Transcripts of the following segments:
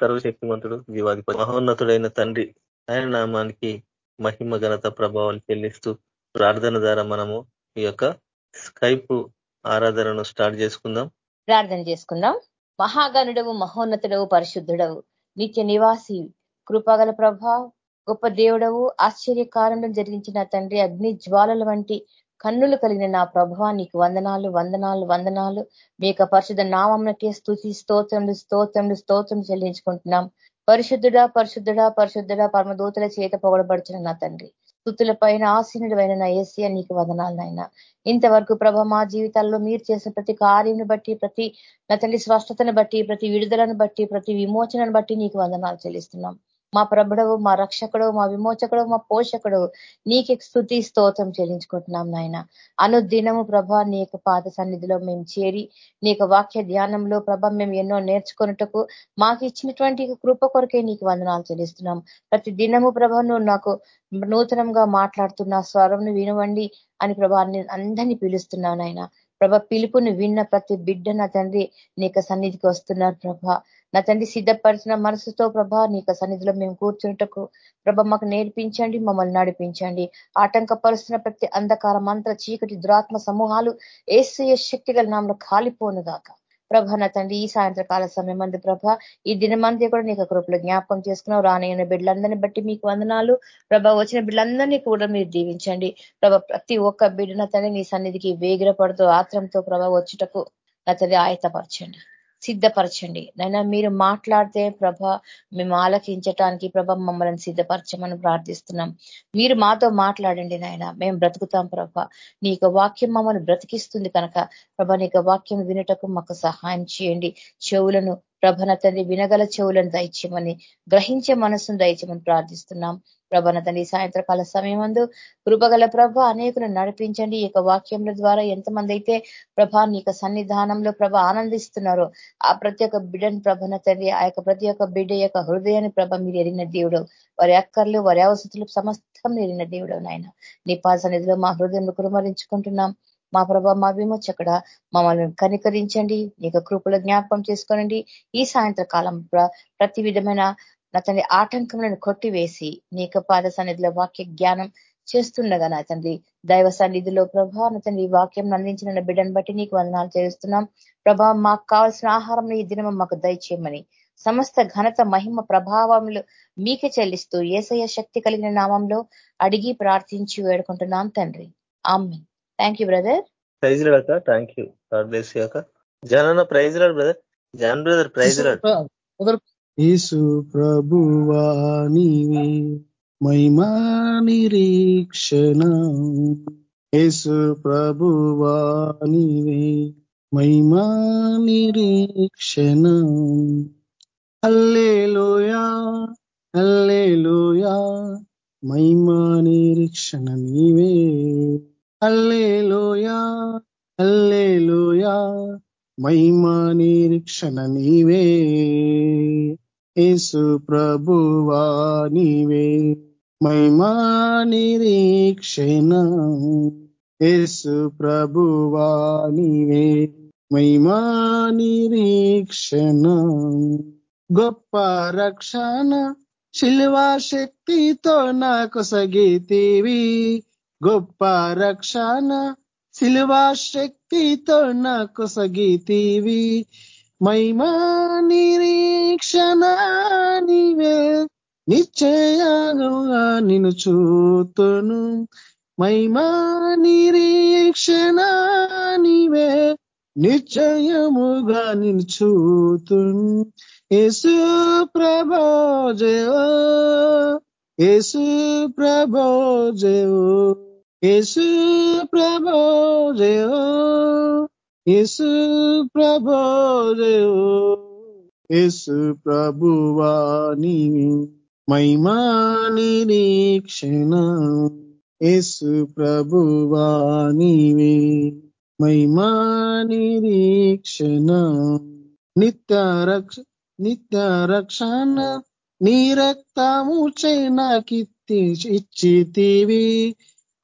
సర్వశక్తివంతుడు జీవాధిపతి మహోన్నతుడైన తండ్రి ఆయన నామానికి మహిమ ఘనత ప్రభావాలు చెల్లిస్తూ ప్రార్థన ద్వారా మనము ఈ యొక్క స్కైప్ ఆరాధనను స్టార్ట్ చేసుకుందాం. ప్రార్థన చేసుకుందాం. మహాగణుడవు మహోన్నతుడవు పరిశుద్ధుడవు నిత్య నివాసి కృపగల ప్రభా గొప్ప దేవుడవు ఆశ్చర్యకారంలో జరిగించిన తండ్రి అగ్ని జ్వాలల వంటి కన్నులు కలిగిన నా ప్రభా నీకు వందనాలు వందనాలు వందనాలు. మీ యొక్క పరిశుద్ధ నామంకే స్థుతి స్తోత్రములు స్తోత్రములు స్తోత్రం చెల్లించుకుంటున్నాం. పరిశుద్ధుడా పరిశుద్ధుడా పరిశుద్ధుడా పరమదూతల చేత పొగడబడుచున్న నా తండ్రి. స్థుతుల పైన ఆసీనుడు నా ఏసియా నీకు వదనాలు నాయన. ఇంతవరకు ప్రభ మా జీవితాల్లో మీరు చేసిన ప్రతి కార్యంను బట్టి ప్రతి నా తండ్రి స్పష్టతను బట్టి ప్రతి విడుదలను బట్టి ప్రతి విమోచనను బట్టి నీకు వందనాలు చెల్లిస్తున్నాం. మా ప్రభుడవు మా రక్షకుడు మా విమోచకుడు మా పోషకుడు నీకు స్థుతి స్తోత్రం చెల్లించుకుంటున్నాం నాయన. అనుదినము ప్రభ నీ యొక్క పాద సన్నిధిలో మేము చేరి నీ వాక్య ధ్యానంలో ప్రభ మేము ఎన్నో నేర్చుకున్నట్టుకు మాకు ఇచ్చినటువంటి కృప కొరకే నీకు వందనాలు చెల్లిస్తున్నాం. ప్రతి దినము ప్రభ నువ్వు నాకు నూతనంగా మాట్లాడుతున్న స్వరంను వినవండి అని ప్రభా అందరినీ పిలుస్తున్నాను ఆయన ప్రభ పిలుపుని విన్న ప్రతి బిడ్డ నా తండ్రి నీకు సన్నిధికి వస్తున్నారు ప్రభ. నా తండ్రి సిద్ధపరిచిన మనసుతో ప్రభ నీకు సన్నిధిలో మేము కూర్చుంటకు ప్రభ మాకు నేర్పించండి మమ్మల్ని నడిపించండి. ఆటంకపరుస్తున్న ప్రతి అంధకార మంత్ర చీకటి దురాత్మ సమూహాలు ఏసయ శక్తి గల నామలో కాలిపోను దాకా ప్రభ నా తండ్రి ఈ సాయంత్రకాల సమయం మంది ప్రభ ఈ దినమంతా కూడా నీకు కృపలు జ్ఞాపకం చేసుకున్నావు. రానయ్యన బిడ్డలందరినీ బట్టి మీకు వందనాలు. ప్రభ వచ్చిన బిడ్డలందరినీ కూడా మీరు దీవించండి. ప్రభ ప్రతి ఒక్క బిడ్డన తండ్రి నీ సన్నిధికి వేగిరపడుతూ ఆత్రంతో ప్రభ వచ్చుటకు నా తండ్రి ఆయతపరచండి సిద్ధపరచండి. నైనా మీరు మాట్లాడితే ప్రభ మేము ఆలకించటానికి ప్రభ మమ్మల్ని సిద్ధపరచమని ప్రార్థిస్తున్నాం. మీరు మాతో మాట్లాడండి నాయన మేము బ్రతుకుతాం ప్రభ. నీ వాక్యం మమ్మల్ని బ్రతికిస్తుంది కనుక. ప్రభ నీ వాక్యం వినటకు మాకు సహాయం చేయండి. చెవులను ప్రభన తండ్రి వినగల చెవులను దయచేయమని గ్రహించే మనసును దయచేయమని ప్రార్థిస్తున్నాం. ప్రభన తండ్రి సాయంత్రకాల సమయం అందు కృపగల ప్రభ అనేకులు నడిపించండి. ఈ వాక్యముల ద్వారా ఎంతమంది అయితే ప్రభ నీ సన్నిధానంలో ప్రభ ఆనందిస్తున్నారో ఆ ప్రతి ఒక్క బిడ్డని ప్రభన తండ్రి ఆ యొక్క ప్రతి ఒక్క బిడ్డ యొక్క హృదయాన్ని ప్రభ మీరు ఎరిగిన దేవుడు. వారి అక్కర్లు వారి అవసతులు సమస్తం ఎరిగిన దేవుడు నాయన. నీ పాద సన్నిధిలో మా హృదయంలో కురుమరించుకుంటున్నాం. మా ప్రభ మా విమోచకడ మమ్మల్ని కనికరించండి నీకు కృపలు జ్ఞాపకం చేసుకోనండి. ఈ సాయంత్ర కాలం ప్రతి విధమైన నా తండ్రి ఆటంకములను కొట్టివేసి నీకు పాద సన్నిధిలో వాక్య జ్ఞానం చేస్తుండగా నా తండ్రి దైవ సన్నిధిలో ప్రభా నా తండ్రి వాక్యం అందించిన బిడ్డను బట్టి నీకు వందనాలు చేస్తున్నాం. ప్రభా మాకు కావాల్సిన ఆహారం ఈ దినం మాకు దయచేయమని సమస్త ఘనత మహిమ ప్రభావములు మీకే చెల్లిస్తూ ఏసయ శక్తి కలిగిన నామంలో అడిగి ప్రార్థించి వేడుకుంటున్నాం తండ్రి. ఆమె thank you brother praise thank you God bless యాక John praise lord brother John brother praise lord యేసు ప్రభువా నీవే మహిమా నిరీక్షణ. యేసు ప్రభువా నీవే మహిమా నిరీక్షణ. అల్లేలోయా అల్లేలోయా మహిమా నిరీక్షణ నీవే. అల్లేలోయా అల్లేలోయా మహిమా నిరీక్షణ నీవే. యేసు ప్రభువా నీవే. మహిమా నిరీక్షణ యేసు ప్రభువా నీవే. మహిమా నిరీక్షణ గొప్ప రక్షణ శిల్వా శక్తితో నాకు సగితీవి. గొప్ప రక్షణ శిలువా శక్తితో నాకు సగితీవి. మైమా నిరీక్షణ నీవే. నిశ్చయంగా నిన్ను చూతును. మైమా నిరీక్షణ నీవే. నిశ్చయముగా నిన్ను చూతును. యేసు ప్రభోజయో యేసు ప్రభోజయో యేసు ప్రభో ప్రభోజయో యేసు ప్రభో ప్రభోజయో యేసు ప్రభువాని మహిమా నిరీక్షణ యేసు ప్రభువానివే మహిమా నిరీక్షణ నిత్య రక్ష నిత్య రక్షణ నీ రక్తము నాకిత్తి ఇచ్చితివి.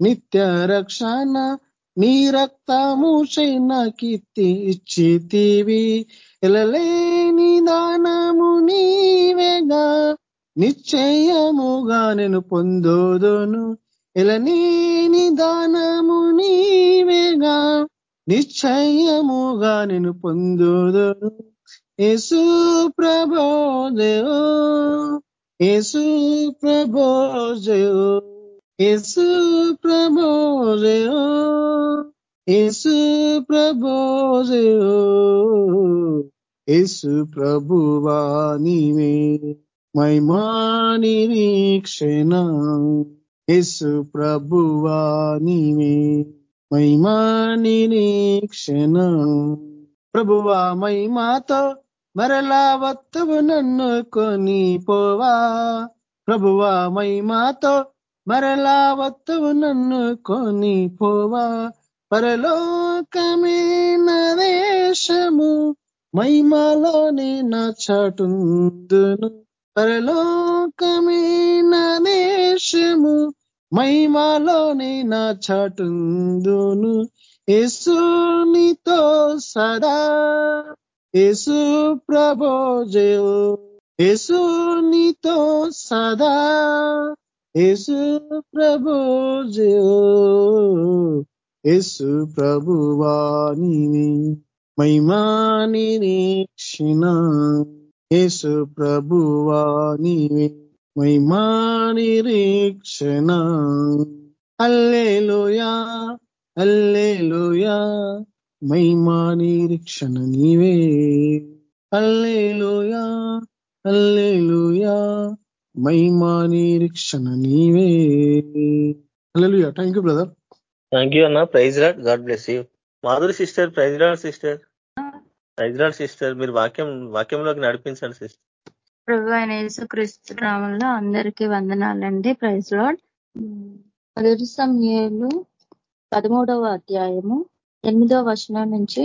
నిత్య రక్షణ నీ రక్తము నాకిత్తి ఇచ్చితివి ఎలలేని దానము నీవేగా నిశ్చయముగా నేను పొందోదును. ఎలనేని దానము నీవేగా నిశ్చయముగా నేను పొందోదును. యేసు ప్రభోదయో యేసు ప్రభోజయో యేసు ప్రభోజయో యేసు ప్రభోజయో యేసు ప్రభువా నీవే మహిమా నిరీక్షణ యేసు ప్రభువా నీవే మహిమా నిరీక్షణ ప్రభువా మహిమాతో మరలా వత్తవు నన్ను కొని పోవా ప్రభువా మహిమాతో మరలా వత్తువు నన్ను కొని పోవా పరలోకమే దేశము మహిమలోనే నా చాటుందును. పరలోకమే దేశము మహిమలోనే నా చాటుందును. యేసునితో సదా యేసు ప్రభోజయో యేసునితో సదా. యేసు ప్రభు యేసు ప్రభువాణిని మహిమాని నిరీక్షణ. యేసు ప్రభువాణివే మహిమాని నిరీక్షణ. అల్లేలుయా అల్లేలుయా మహిమా నిరీక్షణ నీవే. అల్లేలుయా అల్లేలుయా. మహిమా నిరీక్షణ నీవే. Alleluia thank you brother thank you అన్న. Praise lord God bless you Madhuri sister praise lord sister praise lord sister మీరు వాక్యం వాక్యంలోకి నడిపించండి సిస్టర్ ప్రభు అయిన యేసుక్రీస్తు నామంలో అందరికీ వందనాలండి. ప్రైజ్ లాడ్ మొదటి సమయాలు పదమూడవ అధ్యాయము ఎనిమిదవ వచనం నుంచి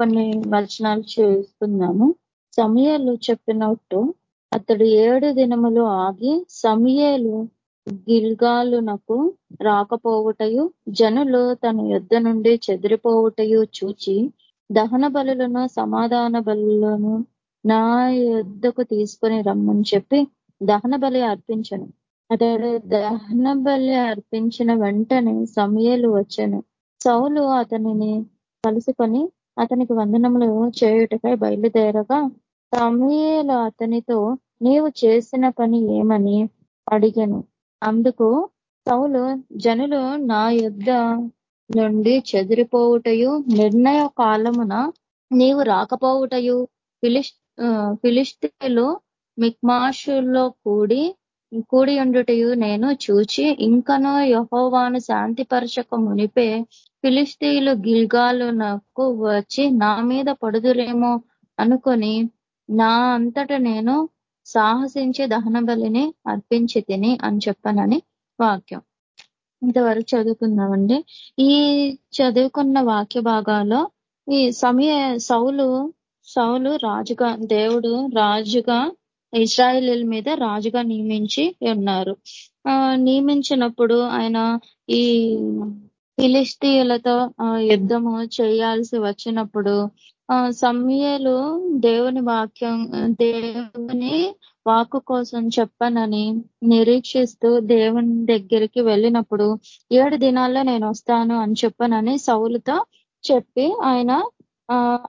కొన్ని వచనాలు చూస్తున్నాము. సమయాలు చెప్పినట్టు అతడు ఏడు దినములు ఆగి సమయలు గిల్గాలునకు రాకపోవుటయు జనులు తన యుద్ధ నుండి చెదిరిపోవుటయు చూచి దహన బలులను సమాధాన బలులను నా యుద్ధకు తీసుకొని రమ్మని చెప్పి దహన బలి అర్పించను. అతడు దహన బలి అర్పించిన వెంటనే సమయలు వచ్చాను. సౌలు అతనిని కలుసుకొని అతనికి వందనములు చేయుటకై బయలుదేరగా సమయలు అతనితో నీవు చేసిన పని ఏమని? అడిగాను. అందుకు సౌలు జనులు నా యుద్ధ నుండి చెదిరిపోవుటయు నిర్ణయ కాలమున నీవు రాకపోవుటయు ఫిలిష్ ఫిలిస్తీన్లు మిక్మాషుల్లో కూడి కూడి ఉండుటయు నేను చూచి ఇంకనో యహోవాను శాంతిపరచక మునిపే ఫిలిస్తీన్లు గిల్గాలునకు వచ్చి నా మీద పడుదురేమో అనుకొని నా అంతట నేను సాహసించి దహన బలిని అర్పించి తిని అని చెప్పనని వాక్యం. ఇంతవరకు చదువుకున్నామండి ఈ చదువుకున్న వాక్య భాగాల్లో ఈ సమయ సౌలు సౌలు రాజుగా దేవుడు రాజుగా ఇస్రాయలీల మీద రాజుగా నియమించి ఉన్నారు. ఆ నియమించినప్పుడు ఆయన ఈ ఫిలిస్తీయులతో యుద్ధము చేయాల్సి వచ్చినప్పుడు సమయలు దేవుని వాక్యం దేవుని వాక్కు కోసం చెప్పనని నిరీక్షిస్తూ దేవుని దగ్గరికి వెళ్ళినప్పుడు ఏడు దినాల్లో నేను వస్తాను అని చెప్పనని సౌలుతో చెప్పి ఆయన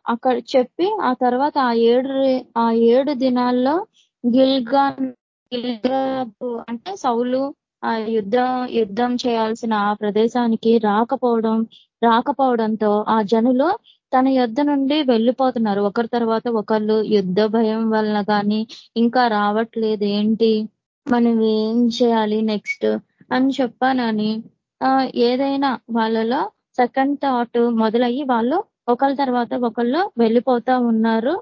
అక్కడ చెప్పి ఆ తర్వాత ఆ ఏడు ఆ ఏడు దినాల్లో గిల్గా అంటే సౌలు ఆ యుద్ధం యుద్ధం చేయాల్సిన ఆ ప్రదేశానికి రాకపోవడం రాకపోవడంతో ఆ జనులు తన యుద్ధ నుండి వెళ్ళిపోతున్నారు. ఒకరి తర్వాత ఒకళ్ళు యుద్ధ భయం వలన కానీ ఇంకా రావట్లేదు. ఏంటి? మనం ఏం చేయాలి నెక్స్ట్? అని చెప్పానని ఏదైనా వాళ్ళలో సెకండ్ థాట్ మొదలయ్యి వాళ్ళు ఒకళ్ళ తర్వాత ఒకళ్ళు వెళ్ళిపోతా ఉన్నారు.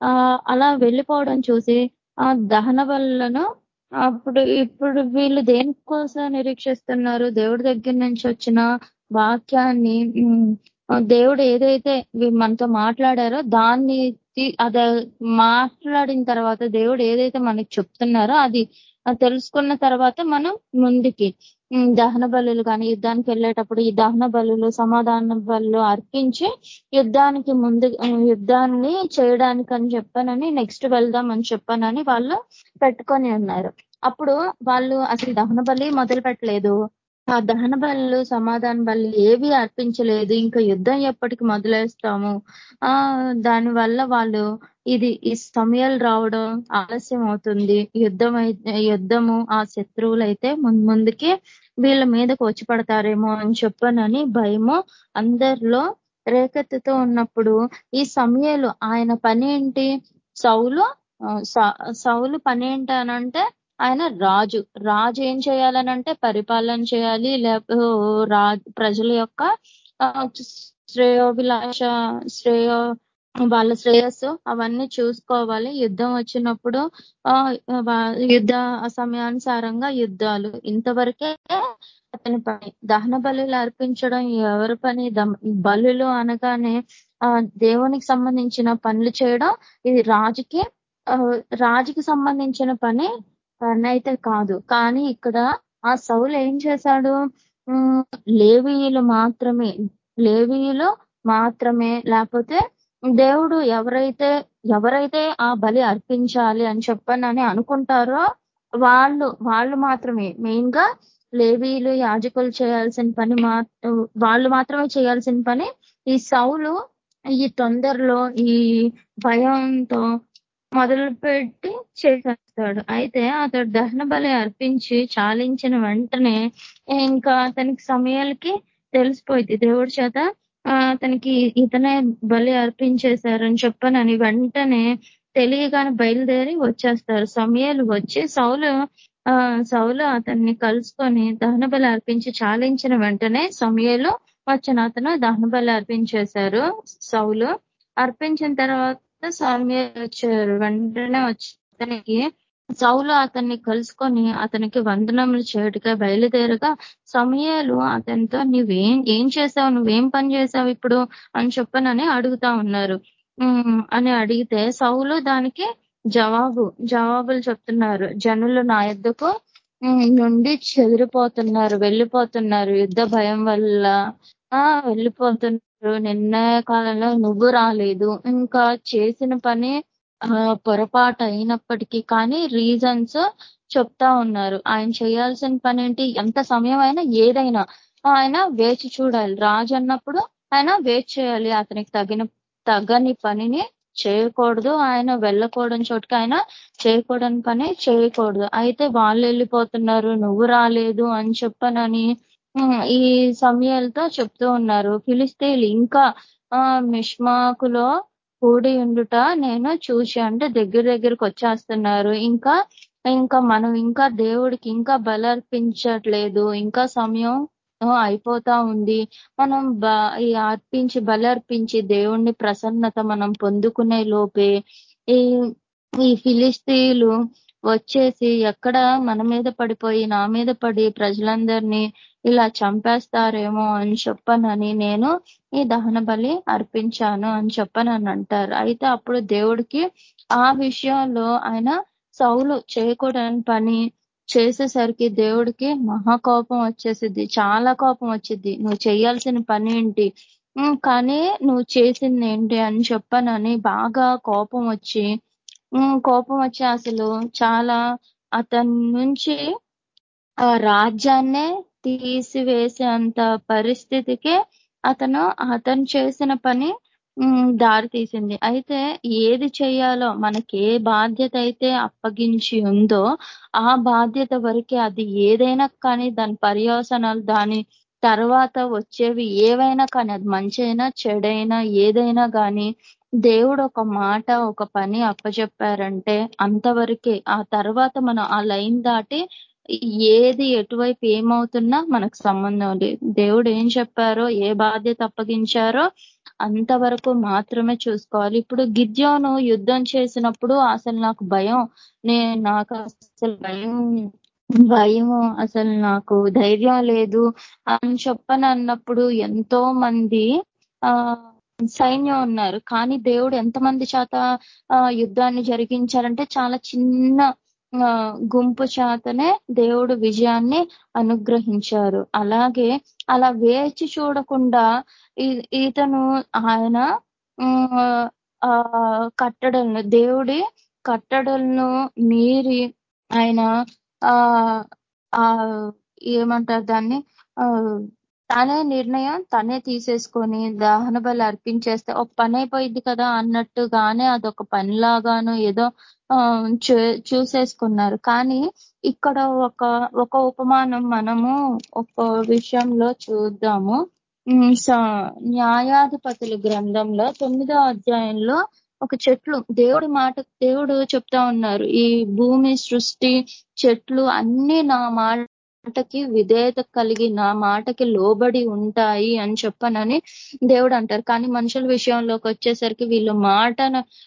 ఆ అలా వెళ్ళిపోవడం చూసి ఆ దహన వల్లను అప్పుడు ఇప్పుడు వీళ్ళు దేనికోసం నిరీక్షిస్తున్నారు? దేవుడి దగ్గర నుంచి వచ్చిన వాక్యాన్ని దేవుడు ఏదైతే మనతో మాట్లాడారో దాన్ని అది మాట్లాడిన తర్వాత దేవుడు ఏదైతే మనకి చెప్తున్నారో అది తెలుసుకున్న తర్వాత మనం ముందుకి దహన బలులు కానీ యుద్ధానికి వెళ్ళేటప్పుడు ఈ దహన బలులు సమాధాన బలు అర్పించి యుద్ధానికి ముందు యుద్ధాన్ని చేయడానికి అని చెప్పానని నెక్స్ట్ వెళ్దాం అని చెప్పానని వాళ్ళు పెట్టుకొని ఉన్నారు. అప్పుడు వాళ్ళు అసలు దహన బలి మొదలు పెట్టలేదు ఆ దహన బలు సమాధాన బలు ఏవి అర్పించలేదు. ఇంకా యుద్ధం ఎప్పటికి మొదలేస్తాము. ఆ దాని వల్ల వాళ్ళు ఇది ఈ సమయాలు రావడం ఆలస్యం అవుతుంది. యుద్ధం యుద్ధము ఆ శత్రువులు అయితే ముందుకి వీళ్ళ మీదకు వచ్చి పడతారేమో అని చెప్పనని భయము అందరిలో రేకెత్తుతో ఉన్నప్పుడు ఈ సమయాలు ఆయన పని ఏంటి? సౌలు సౌలు పని ఏంటనంటే ఆయన రాజు. రాజు ఏం చేయాలనంటే పరిపాలన చేయాలి. లేకపోతే ప్రజల యొక్క శ్రేయోభిలాష శ్రేయో వాళ్ళ శ్రేయస్సు అవన్నీ చూసుకోవాలి. యుద్ధం వచ్చినప్పుడు యుద్ధ సమయానుసారంగా యుద్ధాలు. ఇంతవరకే అతని పని. దహన బలులు అర్పించడం ఎవరి పని? బలులు అనగానే దేవునికి సంబంధించిన పనులు చేయడం. ఇది రాజుకి రాజుకి సంబంధించిన పని. పని అయితే కాదు. కానీ ఇక్కడ ఆ సౌలు ఏం చేశాడు? లేవీయులు మాత్రమే లేవీయులు మాత్రమే. లేకపోతే దేవుడు ఎవరైతే ఎవరైతే ఆ బలి అర్పించాలి అని చెప్పనని అనుకుంటారో వాళ్ళు వాళ్ళు మాత్రమే. మెయిన్గా లేవీలు యాజకులు చేయాల్సిన పని మా వాళ్ళు మాత్రమే చేయాల్సిన పని ఈ సౌలు ఈ తొందరలో ఈ భయంతో మొదలుపెట్టి చేసేస్తాడు. అయితే అతడు దహన బలి అర్పించి చాలించిన వెంటనే ఇంకా అతనికి సమయాలకి తెలిసిపోయింది. దేవుడి చేత అతనికి ఇతనే బలి అర్పించేశారని చెప్పనని వెంటనే తెలియగానే బయలుదేరి వచ్చేస్తారు. సమయాలు వచ్చి సౌలు ఆ సౌలు అతన్ని కలుసుకొని దహన బలి అర్పించి చాలించిన వెంటనే సమయాలు వచ్చిన అతను దహన బలి అర్పించేశారు. సౌలు అర్పించిన తర్వాత సమయాలు వచ్చారు వెంటనే వచ్చి అతనికి సౌలు అతన్ని కలుసుకొని అతనికి వందనములు చేయటగా బయలుదేరగా సమయాలు అతనితో నువ్వేం ఏం చేసావు నువ్వేం పని చేసావు ఇప్పుడు అని చెప్పనని అడుగుతా ఉన్నారు. అని అడిగితే సౌలు దానికి జవాబు జవాబులు చెప్తున్నారు. జనులు నా ఎద్దుకు నుండి చెదిరిపోతున్నారు వెళ్ళిపోతున్నారు. యుద్ధ భయం వల్ల ఆ వెళ్ళిపోతున్నారు. నిర్ణయ కాలంలో నువ్వు రాలేదు. ఇంకా చేసిన పని పొరపాటు అయినప్పటికీ కానీ రీజన్స్ చెప్తా ఉన్నారు. ఆయన చేయాల్సిన పని ఏంటి? ఎంత సమయం అయినా ఏదైనా. ఆయన వేచి చూడాలి. రాజు అన్నప్పుడు ఆయన వేచి చేయాలి. అతనికి తగిన తగని పనిని చేయకూడదు. ఆయన వెళ్ళకూడని చోటుకి ఆయన చేయకూడని పని చేయకూడదు. అయితే వాళ్ళు వెళ్ళిపోతున్నారు. నువ్వు రాలేదు అని చెప్పనని ఈ సమయాలతో చెప్తూ ఉన్నారు. ఫిలిస్తీన్లు ఇంకా మిష్మాకులో కూడి ఉండుట నేను చూసి అంటే దగ్గర దగ్గరకు వచ్చేస్తున్నారు. ఇంకా ఇంకా మనం ఇంకా దేవుడికి ఇంకా బలర్పించట్లేదు. ఇంకా సమయం అయిపోతా ఉంది. మనం ఈ అర్పించి బలర్పించి దేవుణ్ణి ప్రసన్నత మనం పొందుకునే లోపే ఈ ఈ ఫిలిస్తీన్లు వచ్చేసి ఎక్కడ మన మీద పడిపోయి నా మీద పడి ప్రజలందరినీ ఇలా చంపేస్తారేమో అని చెప్పనని నేను ఈ దహన బలి అర్పించాను అని చెప్పనని అంటారు. అయితే అప్పుడు దేవుడికి ఆ విషయంలో ఆయన సౌలు చేయకూడని పని చేసేసరికి దేవుడికి మహాకోపం వచ్చేసిద్ది. చాలా కోపం వచ్చింది నువ్వు చేయాల్సిన పని ఏంటి? కానీ నువ్వు చేసింది ఏంటి అని చెప్పనని బాగా కోపం వచ్చి కోపం వచ్చి అసలు చాలా అతని నుంచి ఆ రాజ్యాన్నే తీసివేసేంత పరిస్థితికి అతను అతను చేసిన పని దారి తీసింది. అయితే ఏది చేయాలో మనకి ఏ బాధ్యత అయితే అప్పగించి ఉందో ఆ బాధ్యత వరకే అది ఏదైనా కానీ దాని పర్యవసనాలు దాని తర్వాత వచ్చేవి ఏవైనా కానీ అది మంచి అయినా చెడైనా ఏదైనా కానీ దేవుడు ఒక మాట ఒక పని అప్పచెప్పారంటే అంతవరకే. ఆ తర్వాత మనం ఆ లైన్ దాటి ఏది ఎటువైపు ఏమవుతున్నా మనకు సంబంధం లేదు దేవుడు ఏం చెప్పారో ఏ బాధ్యత అప్పగించారో అంతవరకు మాత్రమే చూసుకోవాలి. ఇప్పుడు గిద్యోను యుద్ధం చేసినప్పుడు అసలు నాకు భయం. నేను నాకు అసలు భయం భయము అసలు నాకు ధైర్యం లేదు అని చెప్పనన్నప్పుడు ఎంతో మంది ఆ సైన్యం ఉన్నారు కానీ దేవుడు ఎంతమంది చేత యుద్ధాన్ని జరిగించారంటే చాలా చిన్న గుంపు చేతనే దేవుడు విజయాన్ని అనుగ్రహించారు. అలాగే అలా వేచి చూడకుండా ఈతను ఆయన కట్టడలను దేవుడి కట్టడలను మీరి ఆయన ఆ ఏమంటారు దాన్ని? తనే నిర్ణయం తనే తీసేసుకొని దహన బలి అర్పించేస్తే ఒక పని అయిపోయింది కదా అన్నట్టుగానే అదొక పనిలాగాను ఏదో చూసేసుకున్నారు. కానీ ఇక్కడ ఒక ఒక ఉపమానం మనము ఒక విషయంలో చూద్దాము. న్యాయాధిపతుల గ్రంథంలో తొమ్మిదో అధ్యాయంలో ఒక చెట్లు దేవుడి మాట దేవుడు చెప్తా ఉన్నారు. ఈ భూమి సృష్టి చెట్లు అన్ని నా మాటకి విధేయత కలిగి నా మాటకి లోబడి ఉంటాయి అని చెప్పనని దేవుడు అంటారు. కానీ మనుషుల విషయంలోకి వచ్చేసరికి వీళ్ళు మాట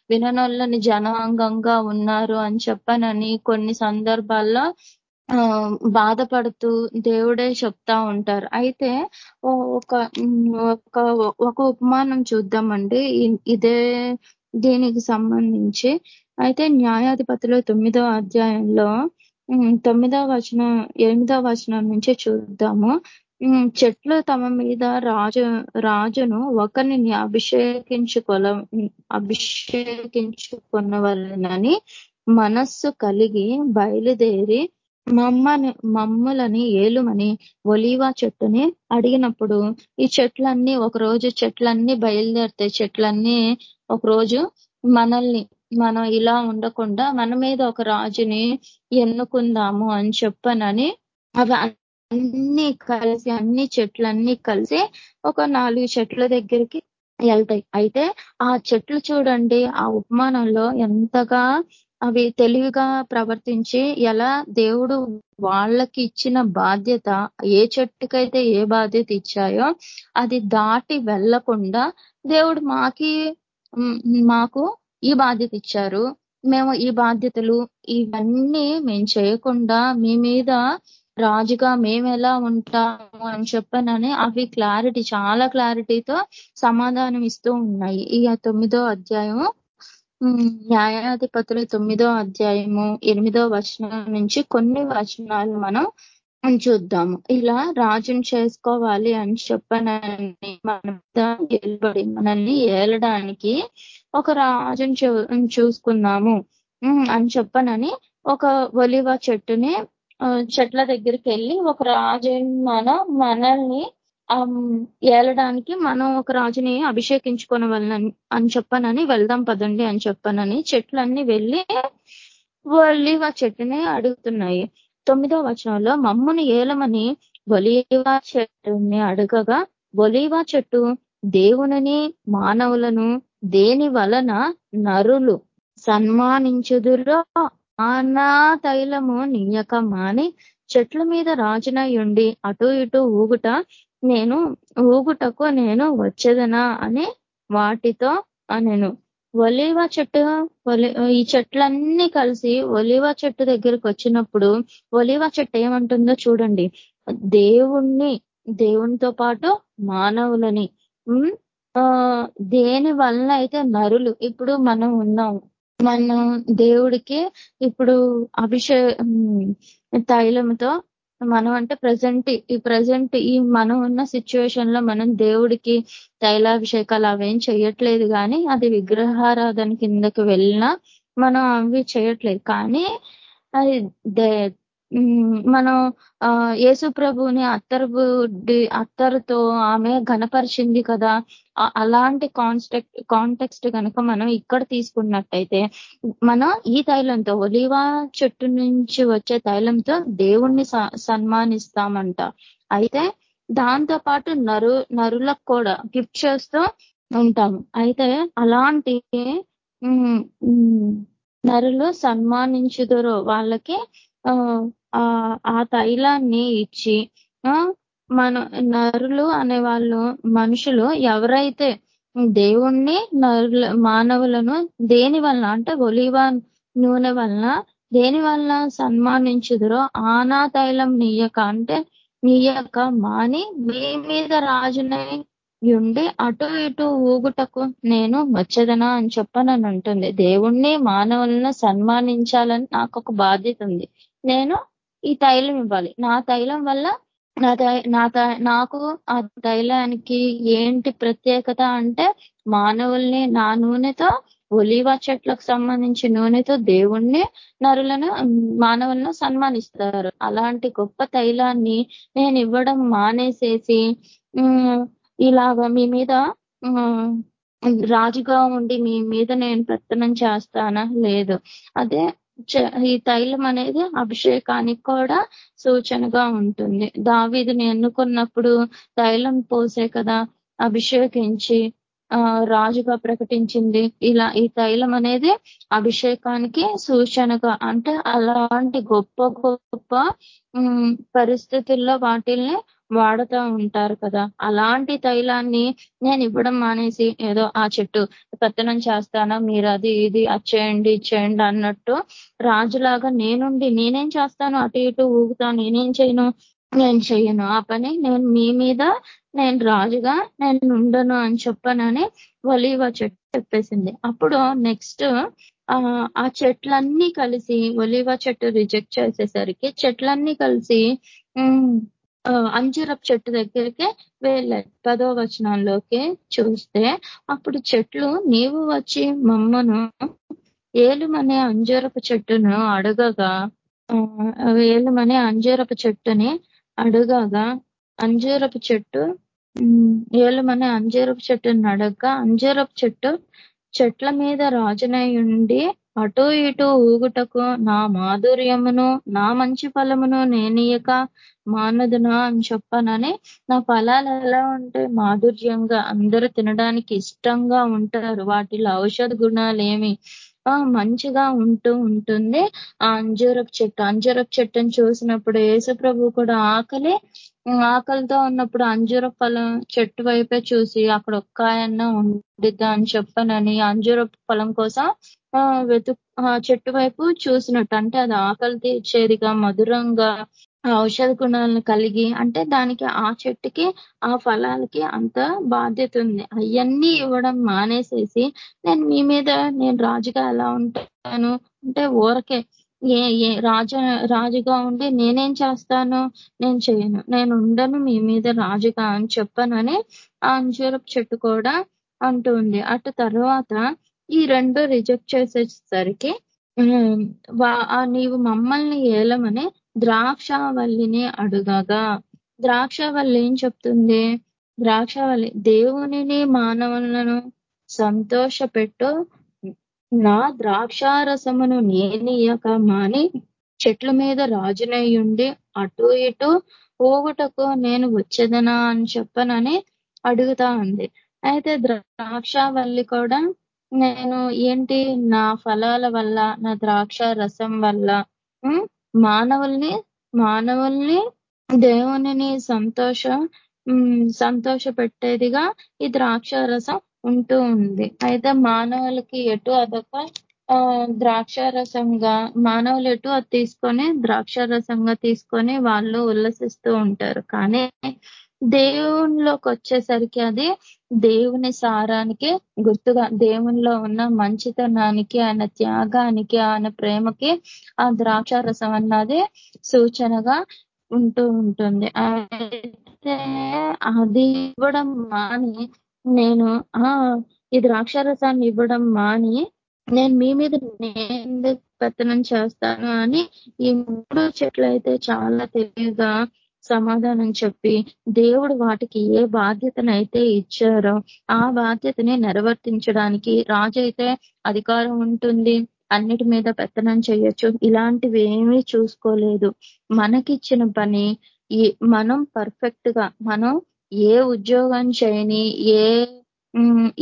విననొల్లని జనాంగంగా ఉన్నారు అని చెప్పనని కొన్ని సందర్భాల్లో బాధపడుతూ దేవుడే చెప్తా ఉంటారు. అయితే ఒక ఒక ఉపమానం చూద్దామండి. ఇదే దీనికి సంబంధించి. అయితే న్యాయాధిపతిలో తొమ్మిదో అధ్యాయంలో తొమ్మిదవ వచనం ఎనిమిదో వచనం నుంచి చూద్దాము. చెట్లు తమ మీద రాజు రాజును ఒకరిని అభిషేకించుకొల అభిషేకించుకున్న మనస్సు కలిగి బయలుదేరి మమ్మని మమ్ములని ఏలుమని ఒలీవా చెట్టుని అడిగినప్పుడు ఈ చెట్లన్నీ ఒకరోజు చెట్లన్నీ బయలుదేరుతాయి చెట్లన్నీ ఒకరోజు మనల్ని మనం ఇలా ఉండకుండా మన మీద ఒక రాజుని ఎన్నుకుందాము అని చెప్పనని అవి అన్ని కలిసి అన్ని చెట్లన్నీ కలిసి ఒక నాలుగు చెట్ల దగ్గరికి వెళ్తాయి. అయితే ఆ చెట్లు చూడండి ఆ ఉపమానంలో ఎంతగా అవి తెలివిగా ప్రవర్తించి ఎలా దేవుడు వాళ్ళకి ఇచ్చిన బాధ్యత ఏ చెట్టుకైతే ఏ బాధ్యత ఇచ్చాయో అది దాటి వెళ్ళకుండా దేవుడు మాకి మాకు ఈ బాధ్యత ఇచ్చారు. మేము ఈ బాధ్యతలు ఇవన్నీ మేము చేయకుండా మీ మీద రాజుగా మేము ఎలా ఉంటాము అని చెప్పనని అవి క్లారిటీ చాలా క్లారిటీతో సమాధానం ఇస్తూ ఉన్నాయి. ఈ తొమ్మిదో అధ్యాయం న్యాయాధిపతులు తొమ్మిదో అధ్యాయము ఎనిమిదో వచనం నుంచి కొన్ని వచనాలు మనం చూద్దాము. ఇలా రాజును చేసుకోవాలి అని చెప్పనని మనం నిలబడి మనల్ని ఏలడానికి ఒక రాజును చూసుకుందాము అని చెప్పనని ఒక ఒలివ చెట్టుని చెట్ల దగ్గరికి వెళ్ళి ఒక రాజు మన మనల్ని ఏలడానికి మనం ఒక రాజుని అభిషేకించుకొని వాళ్ళని అని చెప్పనని వెళ్దాం పదండి అని చెప్పనని చెట్లన్నీ వెళ్ళి ఒలివ చెట్టుని అడుగుతున్నాయి. తొమ్మిదో వచనంలో మమ్ముని ఏలమని ఒలివా చెట్టుని అడగగా ఒలివా చెట్టు దేవునని మానవులను దేని వలన నరులు సన్మానించుదురో ఆనా తైలము నీయక మాని చెట్ల మీద రాజునై ఉండి అటు ఇటు ఊగుట నేను ఊగుటకు నేను వచ్చేదనా అని వాటితో అనెను. ఒలివ చెట్టు ఈ చెట్లన్నీ కలిసి ఒలివ చెట్టు దగ్గరికి వచ్చినప్పుడు ఒలివ చెట్టు ఏమంటుందో చూడండి. దేవుణ్ణి దేవునితో పాటు మానవులని దేని వలన అయితే నరులు ఇప్పుడు మనం ఉన్నాం మనం దేవుడికి ఇప్పుడు అభిషే తైలంతో మనం అంటే ప్రజెంట్ ఈ ప్రజెంట్ ఈ మనం ఉన్న సిచ్యువేషన్లో మనం దేవుడికి తైలాభిషేకాలు అవేం చేయట్లేదు కానీ అది విగ్రహారాధన కిందకి వెళ్ళినా మనం అవి చేయట్లేదు. కానీ అది మనం ఆ యేసు ప్రభుని అత్తరు అత్తరుతో ఆమె ఘనపరిచింది కదా. అలాంటి కాన్స్టెక్ట్ కాంటెక్స్ట్ కనుక మనం ఇక్కడ తీసుకున్నట్టయితే మనం ఈ తైలంతో ఒలివా చెట్టు నుంచి వచ్చే తైలంతో దేవుణ్ణి సన్మానిస్తామంట. అయితే దాంతో పాటు నరు నరులకు కూడా గిఫ్ట్ చేస్తూ ఉంటాము. అయితే అలాంటి నరులు సన్మానించుదరో వాళ్ళకి ఆ తైలాన్ని ఇచ్చి మన నరులు అనే వాళ్ళు మనుషులు ఎవరైతే దేవుణ్ణి నరుల మానవులను దేని వలన అంటే ఒలివా నూనె వలన దేని వలన సన్మానించుదురో ఆనా తైలం నీయక అంటే నీయక మాని మీ మీద రాజునై ఉండి అటు ఇటు ఊగుటకు నేను వచ్చేదనా అని చెప్పనని ఉంటుంది దేవుణ్ణి మానవులను సన్మానించాలని నాకు ఒక బాధ్యత ఉంది. నేను ఈ తైలం ఇవ్వాలి. నా తైలం వల్ల నా నా నాకు ఆ తైలానికి ఏంటి ప్రత్యేకత అంటే మానవుల్ని నా నూనెతో ఒలివ చెట్లకు సంబంధించి నూనెతో దేవుణ్ణి నరులను మానవులను సన్మానిస్తారు. అలాంటి గొప్ప తైలాన్ని నేను ఇవ్వడం మానేసేసి ఇలాగ మీ మీద రాజుగా ఉండి మీ మీద నేను పెత్తనం చేస్తానా? లేదు. అదే ఈ తైలం అనేది అభిషేకానికి కూడా సూచనగా ఉంటుంది. దావీదిని ఎన్నుకున్నప్పుడు తైలం పోసే కదా అభిషేకించి ఆ రాజుగా ప్రకటించింది. ఇలా ఈ తైలం అనేది అభిషేకానికి సూచనగా అంటే అలాంటి గొప్ప గొప్ప పరిస్థితుల్లో వాటిల్ని వాడుతూ ఉంటారు కదా. అలాంటి తైలాన్ని నేను ఇవ్వడం మానేసి ఏదో ఆ చెట్టు పెత్తనం చేస్తానా మీరు అది ఇది అచ్చేయండి ఇచ్చేయండి అన్నట్టు రాజులాగా నేనుండి నేనేం చేస్తాను? అటు ఇటు ఊగుతాను నేనేం చేయను? నేను చెయ్యను. ఆ పని నేను మీ మీద నేను రాజుగా నేను ఉండను అని చెప్పనని ఒలివ చెట్టు చెప్పేసింది. అప్పుడు నెక్స్ట్ ఆ చెట్లన్నీ కలిసి ఒలివా చెట్టు రిజెక్ట్ చేసేసరికి చెట్లన్నీ కలిసి అంజూరపు చెట్టు దగ్గరికే వెళ్ళాడు పదో వచనాల్లోకి చూస్తే అప్పుడు చెట్లు నీవు వచ్చి మమ్మను ఏలుమనే అంజూరపు చెట్టును అడగగా ఏలుమనే అంజూరపు చెట్టుని అడగగా అంజూరపు చెట్టు ఏలుమనే అంజూరపు చెట్టుని అడగగా అంజూరపు చెట్టు చెట్ల మీద రాజునై ఉండి అటు ఇటు ఊగుటకు నా మాధుర్యమును నా మంచి ఫలమును నేనియక మానదునా అని చెప్పనని నా ఫలాలు ఎలా ఉంటే మాధుర్యంగా అందరూ తినడానికి ఇష్టంగా ఉంటారు. వాటిలో ఔషధ గుణాలు ఏమి మంచిగా ఉంటూ ఉంటుంది. ఆ అంజూరపు చెట్టు. అంజూరపు చెట్టుని చూసినప్పుడు యేసుప్రభు కూడా ఆకలి. ఆకలితో ఉన్నప్పుడు అంజూర ఫలం చెట్టు వైపే చూసి అక్కడ ఒక్కాయన్న ఉండిద్దా అని చెప్పనని అంజూరపు ఫలం కోసం వెతు చెట్టు వైపు చూసినట్టు. అంటే అది ఆకలి తీర్చేదిగా మధురంగా ఔషధ గుణాలను కలిగి అంటే దానికి ఆ చెట్టుకి ఆ ఫలాలకి అంత బాధ్యత ఉంది. అవన్నీ ఇవ్వడం మానేసేసి నేను మీ మీద నేను రాజుగా ఎలా ఉంటాను? అంటే ఊరకే ఏ ఏ రాజ రాజుగా ఉండి నేనేం చేస్తాను? నేను చేయను. నేను ఉండను మీ మీద రాజుగా అని చెప్పనని ఆ అంజూరపు చెట్టు కూడా అంటుంది అటు తర్వాత ఈ రెండు రిజెక్ట్ చేసేసరికి నీవు మమ్మల్ని ఏలమని ద్రాక్షావల్లిని అడుగగా. ద్రాక్షవల్లి ఏం చెప్తుంది? ద్రాక్షవల్లి దేవునిని మానవులను సంతోష పెట్టు నా ద్రాక్షారసమును నేనియక మాని చెట్ల మీద రాజునయ్యుండి అటు ఇటు పోగుటకు నేను వచ్చేదనా అని చెప్పనని అడుగుతా ఉంది అయితే ద్రాక్షవల్లి కూడా నేను ఏంటి? నా ఫలాల వల్ల నా ద్రాక్ష రసం వల్ల మానవుల్ని మానవుల్ని దేవునిని సంతోష సంతోష పెట్టేదిగా ఈ ద్రాక్ష రసం ఉంటూ ఉంది. అయితే మానవులకి ఎటు అదొక ద్రాక్ష రసంగా మానవులు ఎటు అది తీసుకొని ద్రాక్ష రసంగా తీసుకొని వాళ్ళు ఉల్లసిస్తూ ఉంటారు. కానీ దేవునిలోకి వచ్చేసరికి అది దేవుని సారానికి గుర్తుగా దేవునిలో ఉన్న మంచితనానికి ఆయన త్యాగానికి ఆయన ప్రేమకి ఆ ద్రాక్ష రసం అన్నది సూచనగా ఉంటూ ఉంటుంది. అయితే అది ఇవ్వడం మాని నేను ఆ ఈ ద్రాక్ష రసాన్ని ఇవ్వడం మాని నేను మీ మీద నేను పెత్తనం చేస్తాను అని ఈ మూడు చెట్లు అయితే చాలా తెలివిగా సమాధానం చెప్పి దేవుడు వాటికి ఏ బాధ్యతనైతే ఇచ్చారో ఆ బాధ్యతని నెరవర్తించడానికి రాజు అయితే అధికారం ఉంటుంది. అన్నిటి మీద పెత్తనం చేయొచ్చు. ఇలాంటివి ఏమీ చూసుకోలేదు. మనకిచ్చిన పని మనం పర్ఫెక్ట్గా మనం ఏ ఉద్యోగం చేయని ఏ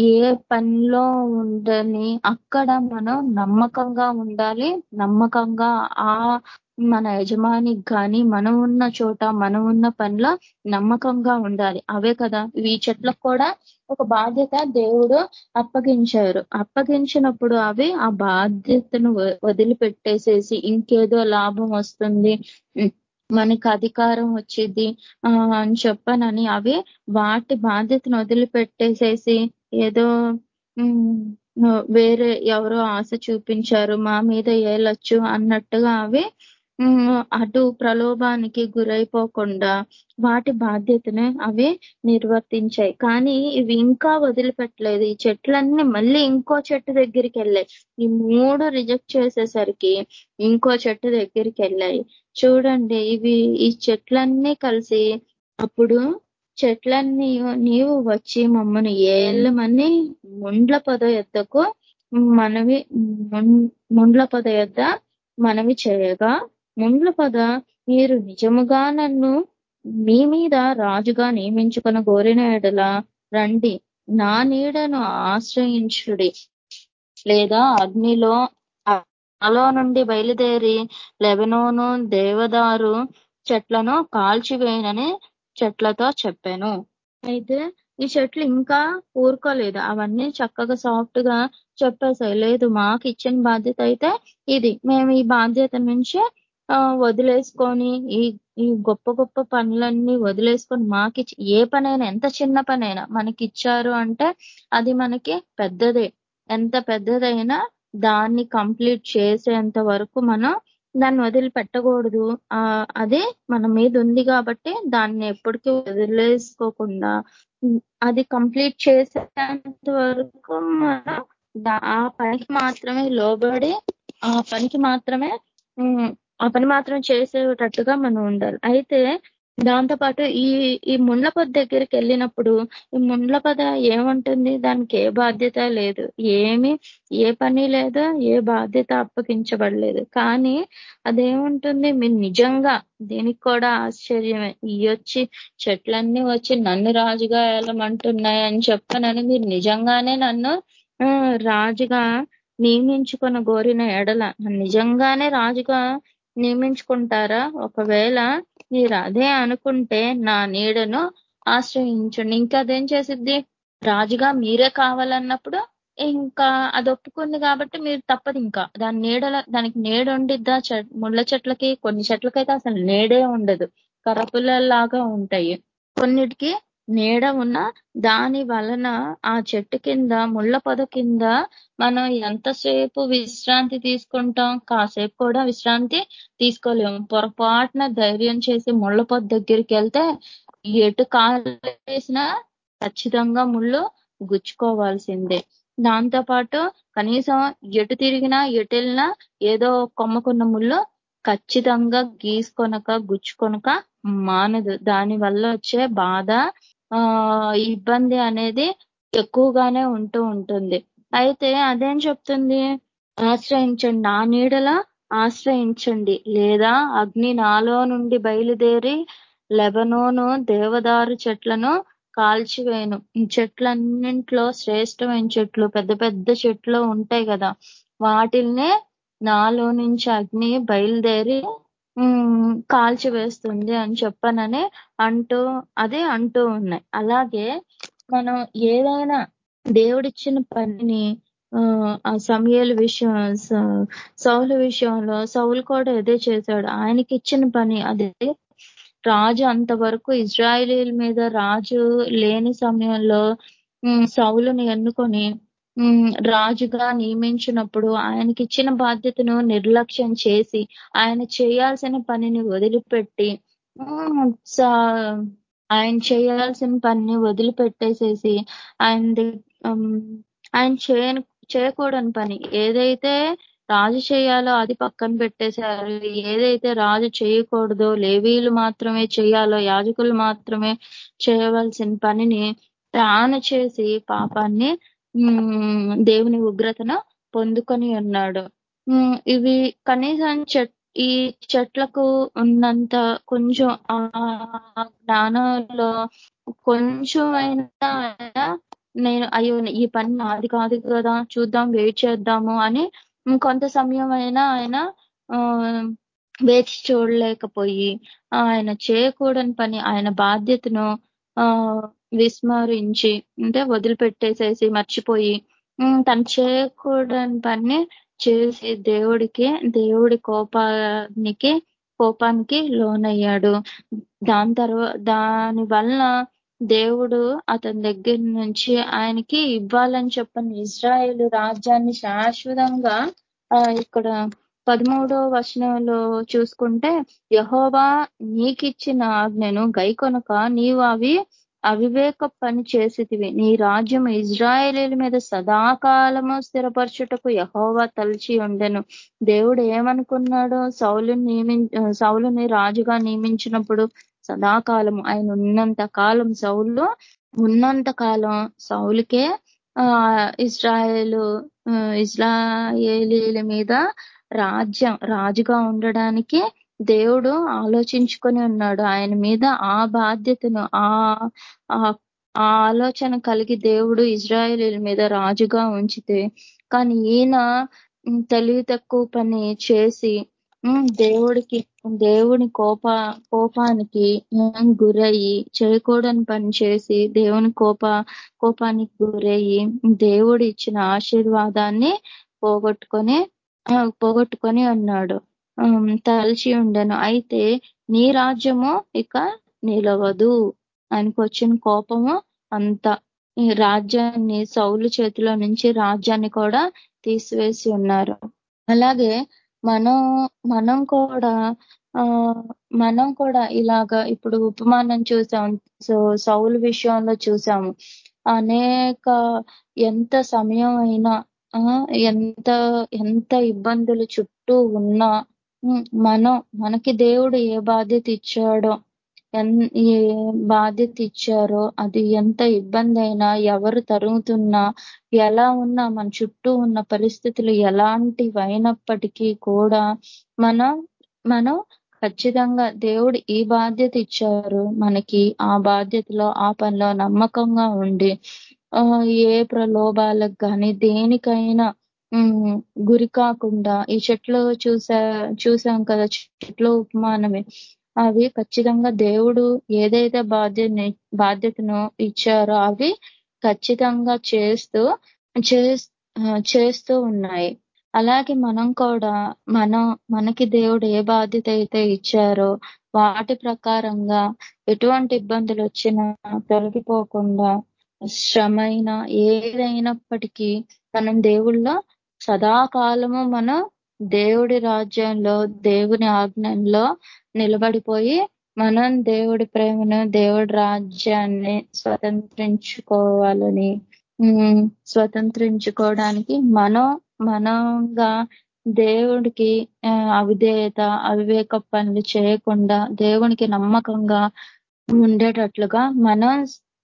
ఏ పనిలో ఉండని అక్కడ మనం నమ్మకంగా ఉండాలి. నమ్మకంగా ఆ మన యజమానికి కానీ మనం ఉన్న చోట మనం ఉన్న పనిలో నమ్మకంగా ఉండాలి. అవే కదా. ఈ చెట్లకు కూడా ఒక బాధ్యత దేవుడు అప్పగించారు. అప్పగించినప్పుడు అవి ఆ బాధ్యతను వదిలిపెట్టేసేసి ఇంకేదో లాభం వస్తుంది. మనకి అధికారం వచ్చింది అని చెప్పనని అవి వాటి బాధ్యతను వదిలిపెట్టేసేసి ఏదో వేరే ఎవరో ఆశ చూపించారు మా మీద ఏలొచ్చు అన్నట్టుగా అవి అటు ప్రలోభానికి గురైపోకుండా వాటి బాధ్యతని అవి నిర్వర్తించాయి. కానీ ఇవి ఇంకా వదిలిపెట్టలేదు. ఈ చెట్లన్నీ మళ్ళీ ఇంకో చెట్టు దగ్గరికి వెళ్ళాయి. ఈ మూడు రిజెక్ట్ చేసేసరికి ఇంకో చెట్టు దగ్గరికి వెళ్ళాయి. చూడండి ఇవి ఈ చెట్లన్నీ కలిసి అప్పుడు చెట్లన్నీ నీవు వచ్చి మమ్మను ఏళ్ళమని ముండ్ల పద ఎద్దకు మనవి ముండ్ల పద ఎద్ద మనవి చేయగా ముండ్ల పద మీరు నిజముగా నన్ను మీ మీద రాజుగా నియమించుకున్న కోరిన ఎడల రండి. నా నీడను ఆశ్రయించుడి. లేదా అగ్నిలో అలో నుండి బయలుదేరి లెబెనోను దేవదారు చెట్లను కాల్చివేయనని చెట్లతో చెప్పాను. అయితే ఈ చెట్లు ఇంకా ఊరుకోలేదు. అవన్నీ చక్కగా సాఫ్ట్గా చెప్పేసాయి లేదు మాకు ఇచ్చిన బాధ్యత అయితే ఇది. మేము ఈ బాధ్యత నుంచి వదిలేసుకొని ఈ ఈ గొప్ప గొప్ప పనులన్నీ వదిలేసుకొని మాకి ఏ పనైనా ఎంత చిన్న పనైనా మనకి ఇచ్చారు అంటే అది మనకి పెద్దదే. ఎంత పెద్దదైనా దాన్ని కంప్లీట్ చేసేంత వరకు మనం దాన్ని వదిలిపెట్టకూడదు. ఆ అది మన మీద ఉంది కాబట్టి దాన్ని ఎప్పటికీ వదిలేసుకోకుండా అది కంప్లీట్ చేసేంత వరకు మనం ఆ పనికి మాత్రమే లోబడి ఆ పనికి మాత్రమే ఆ పని మాత్రం చేసేటట్టుగా మనం ఉండాలి. అయితే దాంతో పాటు ఈ ఈ ముండ్లపద దగ్గరికి వెళ్ళినప్పుడు ఈ ముండ్లపద ఏముంటుంది? దానికి ఏ బాధ్యత లేదు. ఏమి ఏ పని లేదు ఏ బాధ్యత అప్పగించబడలేదు. కానీ అదేముంటుంది? మీరు నిజంగా దీనికి కూడా ఆశ్చర్యమే. వచ్చి చెట్లన్నీ వచ్చి నన్ను రాజుగా వెళ్ళమంటున్నాయి అని చెప్పనని మీరు నిజంగానే నన్ను రాజుగా నియమించుకున్న గోరిన ఎడల నిజంగానే రాజుగా నియమించుకుంటారా? ఒకవేళ మీరు అదే అనుకుంటే నా నీడను ఆశ్రయించండి. ఇంకా అదేం చేసిద్ది? రాజుగా మీరే కావాలన్నప్పుడు ఇంకా అది ఒప్పుకుంది కాబట్టి మీరు తప్పదు ఇంకా. దాని నీడల దానికి నీడ ఉండిద్దా? ముళ్ళ చెట్లకి కొన్ని చెట్లకైతే అసలు నీడే ఉండదు. కరపులలాగా ఉంటాయి. కొన్నిటికి నీడ ఉన్న దాని వలన ఆ చెట్టు కింద ముళ్ళ పొద కింద మనం ఎంతసేపు విశ్రాంతి తీసుకుంటాం? కాసేపు కూడా విశ్రాంతి తీసుకోలేము. పొరపాటున ధైర్యం చేసి ముళ్ళ పొద దగ్గరికి వెళ్తే ఎటు కాలు ఖచ్చితంగా ముళ్ళు గుచ్చుకోవాల్సిందే. దాంతో పాటు కనీసం ఎటు తిరిగినా ఎటు వెళ్ళినా ఏదో కొమ్మకున్న ముళ్ళు ఖచ్చితంగా గీసుకొనక గుచ్చుకొనక మానదు. దాని వల్ల వచ్చే బాధ ఇబ్బంది అనేది ఎక్కువగానే ఉంటూ ఉంటుంది. అయితే అదేం చెప్తుంది? ఆశ్రయించండి. నా నీడల ఆశ్రయించండి. లేదా అగ్ని నాలో నుండి బయలుదేరి లెబనోను దేవదారు చెట్లను కాల్చివేయను. ఈ చెట్లన్నింట్లో శ్రేష్టమైన చెట్లు పెద్ద పెద్ద చెట్లు ఉంటాయి కదా. వాటిల్నే నాలో నుంచి అగ్ని బయలుదేరి కాల్చివేస్తుంది అని చెప్పననే అంటూ అదే అంటూ ఉన్నాయి. అలాగే మనం ఏదైనా దేవుడిచ్చిన పనిని ఆ సమయాల విషయం సౌల విషయంలో సౌలు కూడా అదే చేశాడు. ఆయనకి ఇచ్చిన పని అదే. రాజు అంతవరకు ఇజ్రాయిలీల మీద రాజు లేని సమయంలో సౌలుని ఎన్నుకొని రాజుగా నియమించినప్పుడు ఆయనకి ఇచ్చిన బాధ్యతను నిర్లక్ష్యం చేసి ఆయన చేయాల్సిన పనిని వదిలిపెట్టి ఆయన చేయాల్సిన పనిని వదిలిపెట్టేసేసి ఆయన ఆయన చేయని చేయకూడని పని ఏదైతే రాజు చేయాలో అది పక్కన పెట్టేశారు ఏదైతే రాజు చేయకూడదో లేవీలు మాత్రమే చేయాలో యాజకులు మాత్రమే చేయవలసిన పనిని తాను చేసి పాపాన్ని దేవుని ఉగ్రతను పొందుకొని ఉన్నాడు. ఇవి కనీసం చెట్ ఈ చెట్లకు ఉన్నంత కొంచెం ఆ జ్ఞానంలో కొంచెమైనా నేను అయ్యో ఈ పని నాది కాదు కదా చూద్దాం వెయిట్ చేద్దాము అని కొంత సమయం అయినా ఆయన వేచి చూడలేకపోయి ఆయన చేయకూడని పని ఆయన బాధ్యతను ఆ విస్మరించి అంటే వదిలిపెట్టేసేసి మర్చిపోయి తను చేయకూడని పని చేసి దేవుడికి దేవుడి కోపానికి కోపానికి లోనయ్యాడు. దాని తర్వాత దాని వలన దేవుడు అతని దగ్గర నుంచి ఆయనకి ఇవ్వాలని చెప్పని ఇజ్రాయేల్ రాజ్యాన్ని శాశ్వతంగా ఇక్కడ పదమూడో వచనంలో చూసుకుంటే యహోవా నీకిచ్చిన ఆజ్ఞను గైకొనక నీవు అవి అవివేక పని చేసితివి నీ రాజ్యం ఇజ్రాయేలీల మీద సదాకాలము స్థిరపరచుటకు యహోవా తలచి ఉండెను. దేవుడు ఏమనుకున్నాడు సౌలుని నియమి సౌలుని రాజుగా నియమించినప్పుడు సదాకాలం ఆయన ఉన్నంత కాలం సౌలు ఉన్నంత కాలం సౌలుకే ఆ ఇజ్రాయేలు ఇజ్రాయేలీల మీద రాజ్యం రాజుగా ఉండడానికి దేవుడు ఆలోచించుకొని ఉన్నాడు. ఆయన మీద ఆ బాధ్యతను ఆ ఆలోచన కలిగి దేవుడు ఇజ్రాయేలీల మీద రాజుగా ఉంచితే కానీ ఈయన తెలివి తక్కువ పని చేసి దేవుడికి దేవుని కోప కోపానికి గురయ్యి చేయకూడని పని చేసి దేవుని కోప కోపానికి గురయ్యి దేవుడు ఇచ్చిన ఆశీర్వాదాన్ని పోగొట్టుకొని పోగొట్టుకొని ఉన్నాడు. తలచి ఉండను. అయితే నీ రాజ్యము ఇక నిలవదు ఆయనకు వచ్చిన కోపము అంత. ఈ రాజ్యాన్ని సౌలు చేతిలో నుంచి రాజ్యాన్ని కూడా తీసివేసి ఉన్నారు. అలాగే మనం మనం కూడా మనం కూడా ఇలాగా ఇప్పుడు ఉపమానం చూసాం. సో సౌలు విషయంలో చూసాము. అనేక ఎంత సమయం అయినా ఎంత ఎంత ఇబ్బందులు చుట్టూ ఉన్నా మనం మనకి దేవుడు ఏ బాధ్యత ఇచ్చాడో ఏ బాధ్యత ఇచ్చారో అది ఎంత ఇబ్బంది అయినా ఎవరు తరుగుతున్నా ఎలా ఉన్నా మన చుట్టూ ఉన్న పరిస్థితులు ఎలాంటివి అయినప్పటికీ కూడా మనం మనం ఖచ్చితంగా దేవుడు ఈ బాధ్యత ఇచ్చారు. మనకి ఆ బాధ్యతలో ఆ పనిలో నమ్మకంగా ఉండి ఏ ప్రలోభాలకు కానీ దేనికైనా గురి కాకుండా ఈ చెట్లు చూసా చూసాం కదా చెట్లు ఉపమానమే. అవి ఖచ్చితంగా దేవుడు ఏదైతే బాధ్యత బాధ్యతను ఇచ్చారో అవి ఖచ్చితంగా చేస్తూ చేస్తూ ఉన్నాయి. అలాగే మనం కూడా మనం మనకి దేవుడు ఏ బాధ్యత అయితే ఇచ్చారో వాటి ప్రకారంగా ఎటువంటి ఇబ్బందులు వచ్చినా తొలగిపోకుండా శ్రమైన ఏదైనప్పటికీ మనం దేవుళ్ళ సదాకాలము మనం దేవుడి రాజ్యంలో దేవుని ఆజ్ఞంలో నిలబడిపోయి మనం దేవుడి ప్రేమను దేవుడి రాజ్యాన్ని స్వతంత్రించుకోవాలని స్వతంత్రించుకోవడానికి మనం మనంగా దేవుడికి అవిధేయత అవివేక పనులు చేయకుండా దేవునికి నమ్మకంగా ఉండేటట్లుగా మనం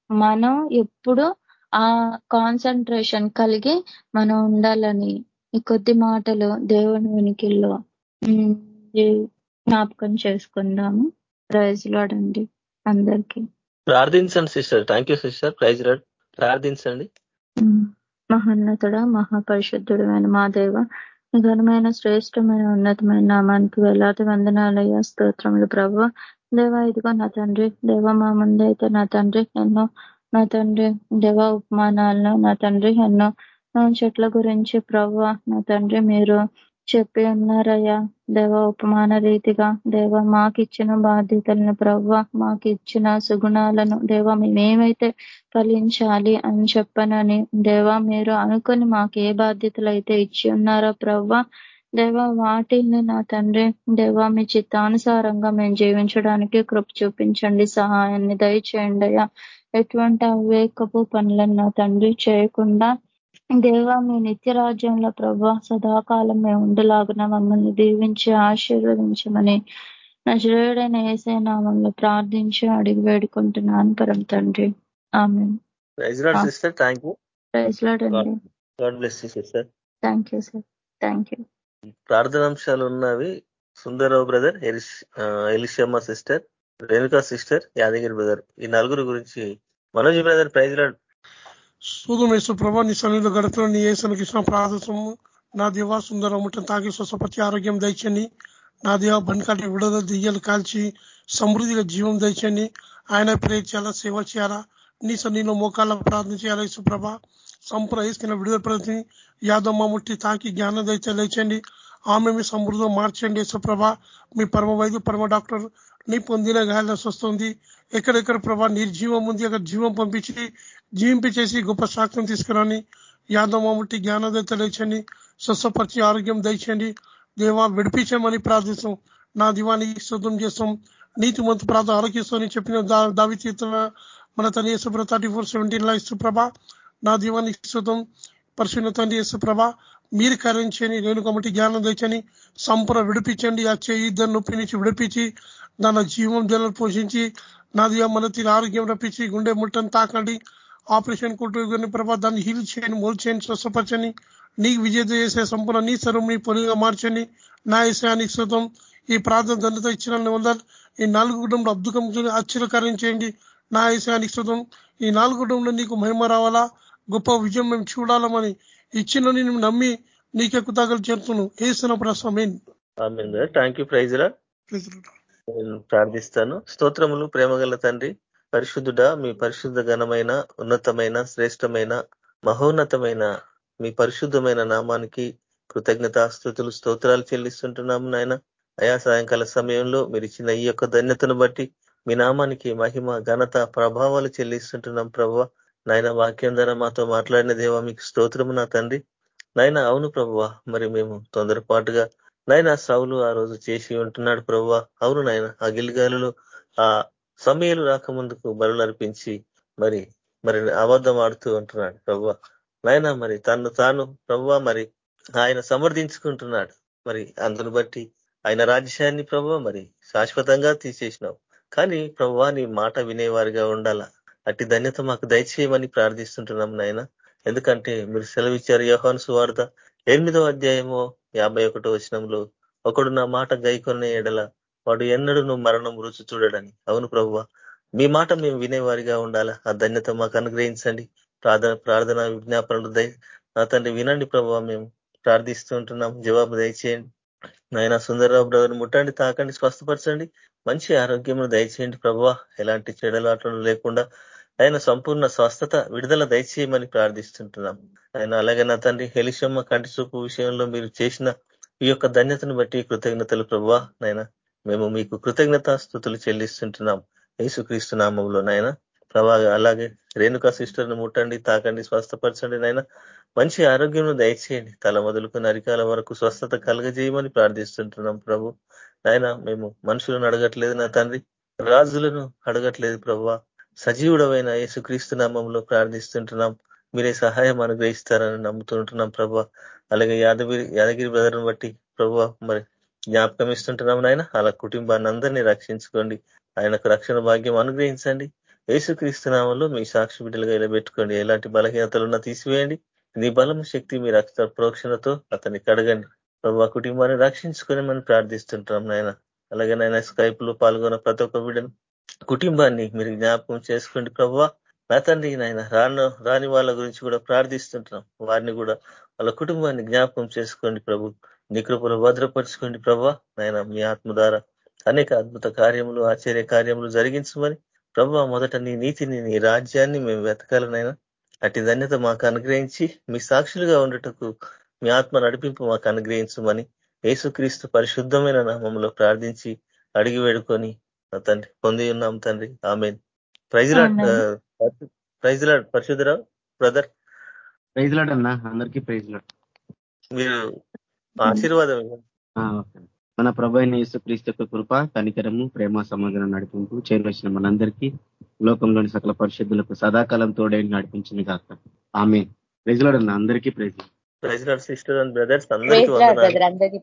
మనం ఎప్పుడు ఆ కాన్సన్ట్రేషన్ కలిగి మనం ఉండాలని ఈ కొద్ది మాటలు దేవుని వెనికిల్లో జ్ఞాపకం చేసుకుందాము. ప్రైజ్ లాడండి అందరికి. ప్రార్థించండి sister thank you sister praise lord ప్రార్థించండి. మహోన్నతుడ మహాపరిశుద్ధుడు మా దేవ ఘనమైన శ్రేష్టమైన ఉన్నతమైన నామానికి వేలాది వందనాలయ్య స్తోత్రములు ప్రభు దేవ ఇదిగో నా తండ్రి. దేవ మా ముందైతే నా తండ్రి. ఎన్నో నా తండ్రి. దేవ ఉపమానాలను నా తండ్రి. ఎన్నో చెట్ల గురించి ప్రవ్వ నా తండ్రి మీరు చెప్పి ఉన్నారయ్యా. దేవ ఉపమాన రీతిగా దేవ మాకిచ్చిన బాధ్యతలను ప్రవ్వ మాకిచ్చిన సుగుణాలను దేవ మేమేమైతే ఫలించాలి అని చెప్పనని దేవ మీరు అనుకొని మాకు ఏ బాధ్యతలు అయితే ఇచ్చి ఉన్నారో ప్రవ్వ దేవ వాటిని నా తండ్రి దేవ మీ చిత్తానుసారంగా మేము జీవించడానికి కృప చూపించండి సహాయాన్ని దయచేయండి అయ్యా. ఎటువంటి అవేకపు పనులను నా తండ్రి చేయకుండా దేవ మీ నిత్య రాజ్యంలో ప్రభా సదాకాలం మేము ఉండలాగున మమ్మల్ని దీవించి ఆశీర్వదించమని నజరేడైన ఏసే నామంలో ప్రార్థించి అడిగి వేడుకుంటున్నాను పరం తండ్రి. ఆమె sister thank you. Sister. Thank you sir thank you. ప్రార్థనాంశాలు ఉన్నవి Sundararao brother Elishamma sister Renuka sister Yadagiri brother. ఈ నలుగురు గురించి మనోజ్ బ్రదర్ ప్రైజ్ లాడ్. సూదమేశ్వర ప్రభా నీ సన్నిధిలో గడతలో నీ ఏసనకి ఇచ్చిన ప్రార్థము నా దేవ సుందరముటం తాకి స్వసపతి ఆరోగ్యం దయచని నా దేవ బండికాటి విడుదల దియ్యలు కాల్చి సమృద్ధిగా జీవం దయచని ఆయన ప్రేర్ చేయాలా సేవ చేయాలా? నీ సన్నిధిలో మోకాళ్ళ ప్రార్థన చేయాలా సుప్రభ సంపూర్ణ వేసుకున్న విడుదల ప్రతి యాదమ్మ ముట్టి తాకి జ్ఞానం దయచే లేచండి ఆమె మీ సమృద్ధిలో మార్చండి సుప్రభ మీ పరమ వైద్య పరమ డాక్టర్ నీ పొందిన గాయాల వస్తుంది ఎక్కడెక్కడ ప్రభా నిర్జీవం ఉంది అక్కడ జీవం పంపించి జీవింపచేసి గొప్ప సాక్ష్యం తీసుకురాని యాదవ ముట్టి జ్ఞానోదయ తెలియచండి స్వస్థపరిచి ఆరోగ్యం దయచండి దేవా విడిపించమని ప్రార్థిస్తాం. నా దివాన్ని శుద్ధం చేస్తాం. నీతి మంతు ప్రార్థన ఆరోగ్యస్తామని చెప్పిన దావి తీర్థన మన తన యేసుప్ర థర్టీ ఫోర్ సెవెంటీన్ లా ఇసుప్రభ నా దీవాన్ని శుద్ధం పరిశుభ్ర తండ్రి యేసుప్రభ మీరు కరించని నేను కమిటీ జ్ఞానం తెచ్చని సంపూర్ణ విడిపించండి. ఆ చేయి ఇద్దరు నొప్పి నుంచి విడిపించి దాని జీవం జలం పోషించి నా దివ మన తీరు ఆరోగ్యం రప్పించి గుండె ముట్టని తాకండి. ఆపరేషన్ కుటుంబ ప్రభా దాన్ని హీల్ చేయని మోల్ చేయని స్వస్థపరచని నీకు విజేత చేసే సంపూర్ణ నీ సరం నీ పొలిగా మార్చండి. నా విషయానికి శుతం ఈ ప్రార్థన దండత ఇచ్చిన వందలు ఈ నాలుగు కుటుంబంలో అద్భుతం ఆశ్చర్యకరించేయండి నా విషయానికి శుతం ఈ నాలుగు కుటుంబంలో నీకు మహిమ రావాలా? గొప్ప విజయం మేము చూడాలమని ఇచ్చిన నేను నమ్మి నీకెక్కు తగలు చేరుతును ఏసిన ప్రసమేన్ థ్యాంక్ యూ ప్రైజ్ నేను ప్రార్థిస్తాను. స్తోత్రములు ప్రేమగల తండ్రి పరిశుద్ధుడ మీ పరిశుద్ధ ఘనమైన ఉన్నతమైన శ్రేష్టమైన మహోన్నతమైన మీ పరిశుద్ధమైన నామానికి కృతజ్ఞతాస్తుతులు స్తోత్రాలు చెల్లిస్తుంటున్నాము నాయన. అయా సాయంకాల సమయంలో మీరు ఇచ్చిన ఈ యొక్క ధన్యతను బట్టి మీ నామానికి మహిమ ఘనత ప్రభావాలు చెల్లిస్తుంటున్నాం ప్రభు నాయన వాక్యం ద్వారా మాతో మాట్లాడిన దేవా మీకు స్తోత్రము నా తండ్రి. నాయన అవును ప్రభువ. మరి మేము తొందరపాటుగా నాయన సౌలు ఆ రోజు చేసి ఉంటున్నాడు ప్రభు అవును నాయన ఆ గిలిగాలులో ఆ సమయాలు రాకముందుకు బరులు అర్పించి మరి మరి అబద్ధం ఆడుతూ ఉంటున్నాడు ప్రభు నాయన మరి తను తాను ప్రభు మరి ఆయన సమర్థించుకుంటున్నాడు. మరి అందును బట్టి ఆయన రాజ్యాన్ని ప్రభు మరి శాశ్వతంగా తీసేసినావు. కానీ ప్రభు నీ మాట వినేవారిగా ఉండాలా? అట్టి ధన్యత మాకు దయచేయమని ప్రార్థిస్తుంటున్నాం నాయన. ఎందుకంటే మీరు సెలవిచ్చారు యోహాను సువార్త. ఎనిమిదో అధ్యాయమో యాభై ఒకటో వచనంలో ఒకడు నా మాట గైకొన్న ఎడల వాడు ఎన్నడూ మరణం రుచి చూడడని. అవును ప్రభువ మీ మాట మేము వినేవారిగా ఉండాలా? ఆ ధన్యత మాకు అనుగ్రహించండి. ప్రార్థన ప్రార్థన విజ్ఞాపనలు దయ నా తండ్రి వినండి ప్రభావ మేము ప్రార్థిస్తూ ఉంటున్నాం. జవాబు దయచేయండి. నాయన సుందరరావు బ్రదర్ ముట్టండి తాకండి స్వస్థపరచండి. మంచి ఆరోగ్యం దయచేయండి ప్రభావ. ఎలాంటి చెడలాటలు లేకుండా ఆయన సంపూర్ణ స్వస్థత విడుదల దయచేయమని ప్రార్థిస్తుంటున్నాం. ఆయన అలాగే నా తండ్రి హెలిషమ్మ కంటి చూపు విషయంలో మీరు చేసిన ఈ యొక్క ధన్యతను బట్టి కృతజ్ఞతలు ప్రభా నాయన మేము మీకు కృతజ్ఞత స్థుతులు చెల్లిస్తుంటున్నాం. యేసుక్రీస్తు నామంలో నాయన. ప్రభా అలాగే రేణుకా సిస్టర్ను ముట్టండి తాకండి స్వస్థపరచండి నాయన. మంచి ఆరోగ్యం దయచేయండి. తల మొదలుకుని అరికాల వరకు స్వస్థత కలగజేయమని ప్రార్థిస్తుంటున్నాం ప్రభు. నాయన మేము మనుషులను అడగట్లేదు నా తండ్రి. రాజులను అడగట్లేదు ప్రభు సజీవుడమైన యేసుక్రీస్తు నామంలో ప్రార్థిస్తుంటున్నాం. మీరే సహాయం అనుగ్రహిస్తారని నమ్ముతుంటున్నాం ప్రభా. అలాగే యాదగిరి యాదగిరి బ్రదర్ని బట్టి ప్రభు మరి జ్ఞాపకం ఇస్తుంటున్నాం నాయన. అలా కుటుంబాన్ని అందరినీ రక్షించుకోండి. ఆయనకు రక్షణ భాగ్యం అనుగ్రహించండి. యేసుక్రీస్తు నామంలో మీ సాక్షి బిడ్డలుగా ఇలా పెట్టుకోండి ఎలాంటి బలహీనతలున్నా తీసివేయండి. నీ బలం శక్తి మీ రక్త ప్రోక్షణతో అతన్ని కడగండి. ప్రభు కుటుంబాన్ని రక్షించుకొని మనం ప్రార్థిస్తుంటాం నాయన. అలాగే నాయన స్కైప్లో పాల్గొన్న ప్రతి ఒక్క బిడ్డను కుటుంబాన్ని మీరు జ్ఞాపకం చేసుకోండి ప్రభు. నా తండ్రి నాయన రాను రాని వాళ్ళ గురించి కూడా ప్రార్థిస్తుంటున్నాం. వారిని కూడా వాళ్ళ కుటుంబాన్ని జ్ఞాపకం చేసుకోండి ప్రభు. నీ కృపను భద్రపరుచుకోండి ప్రభు. నాయన మీ ఆత్మ ద్వారా అనేక అద్భుత కార్యములు ఆశ్చర్య కార్యములు జరిగించమని ప్రభు మొదట నీ నీతిని నీ రాజ్యాన్ని మేము వెతకాలనైనా అటు ధన్యత మాకు అనుగ్రహించి మీ సాక్షులుగా ఉండటకు మీ ఆత్మ నడిపింపు మాకు అనుగ్రహించమని యేసుక్రీస్తు పరిశుద్ధమైన నామంలో ప్రార్థించి అడిగి వేడుకొని తండ్రి పొంది ఉన్నాం తండ్రి. ఆమె ప్రైజ్లాడ్ ప్రైజ్లాడ్ పరిశుద్ధరావు బ్రదర్. ప్రైజ్లాడ్ అన్నా అందరికీ ప్రైజ్లాడ్ మీరు ఆశీర్వాదం మన ప్రభు అయిన యేసుక్రీస్తు యొక్క కృప కనికరము ప్రేమ సమాధానం నడిపింపు చేరువచ్చిన మనందరికీ లోకంలోని సకల పరిశుద్ధులకు సదాకాలం తోడై నడిపించిన కాక ఆమె ప్రైజ్లాడ్ అన్న అందరికీ praise. Praise Lord sister and brothers అందరికీ